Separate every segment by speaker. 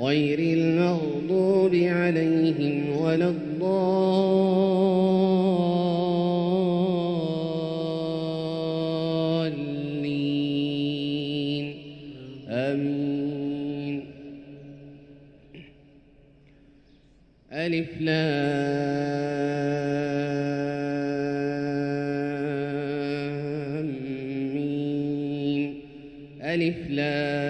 Speaker 1: غير المغضوب عليهم ولا الضالين. آمين. ألف لام. ميم ألف لام.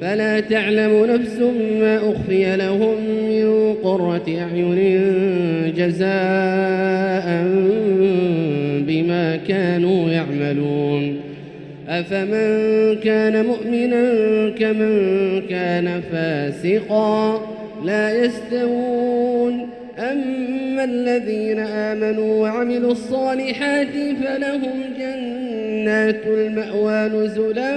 Speaker 1: فلا تعلم نفس ما أخفي لهم من قرة أعين جزاء بما كانوا يعملون. أفمن كان مؤمنا كمن كان فاسقا لا يستوون. أما الذين آمنوا وعملوا الصالحات فلهم جنات المأوى نزلا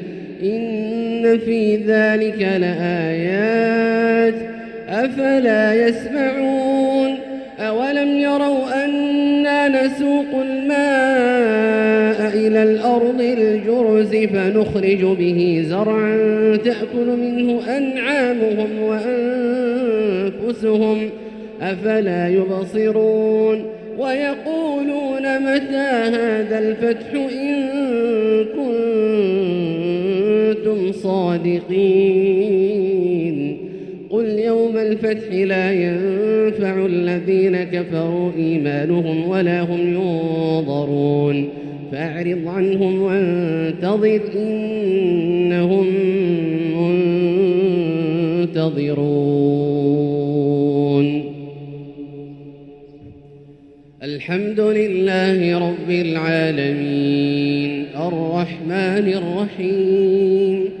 Speaker 1: إن في ذلك لآيات. أفلا يسمعون؟ أولم يروا أنا نسوق الماء إلى الأرض الجرز فنخرج به زرعا تأكل منه أنعامهم وأنفسهم. أفلا يبصرون؟ ويقولون متى هذا الفتح إن كنتم صادقين. قل يوم الفتح لا ينفع الذين كفروا إيمانهم ولا هم ينظرون. فأعرض عنهم وانتظر إنهم منتظرون. الحمد لله رب العالمين. الرحمن الرحيم.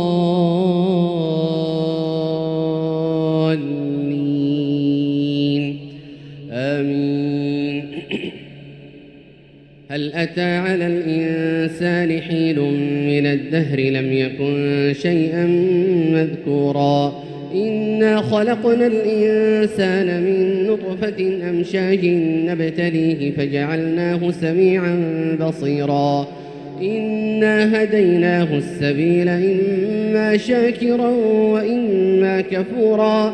Speaker 1: أتى على الإنسان حين من الدهر لم يكن شيئا مذكورا. إنا خلقنا الإنسان من نطفة أمشاج نبتليه فجعلناه سميعا بصيرا. إنا هديناه السبيل إما شاكرا وإما كفورا.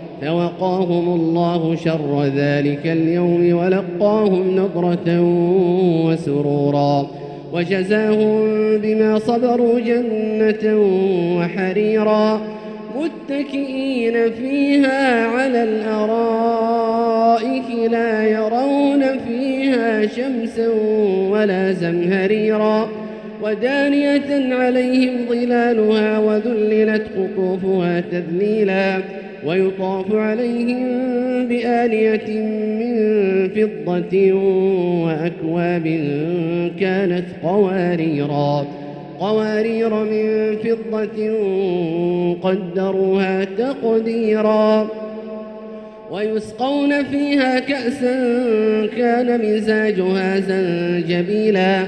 Speaker 1: فوقاهم الله شر ذلك اليوم ولقاهم نضرة وسرورا وجزاهم بما صبروا جنة وحريرا متكئين فيها على الأرائك لا يرون فيها شمسا ولا زمهريرا ودانية عليهم ظلالها وذللت قطوفها تذليلا ويطاف عليهم بآلية من فضة وأكواب كانت قواريرا قوارير من فضة قدروها تقديرا. ويسقون فيها كأسا كان مزاجها زنجبيلا.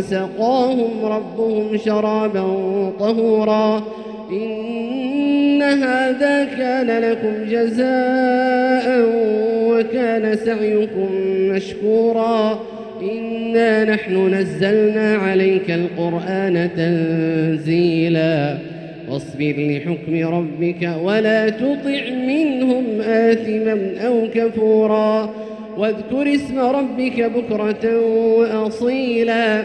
Speaker 1: وسقاهم ربهم شرابا طهورا. إن هذا كان لكم جزاء وكان سعيكم مشكورا. إنا نحن نزلنا عليك القرآن تنزيلاً. واصبر لحكم ربك ولا تطع منهم آثما أو كفورا. واذكر اسم ربك بكرة وأصيلا.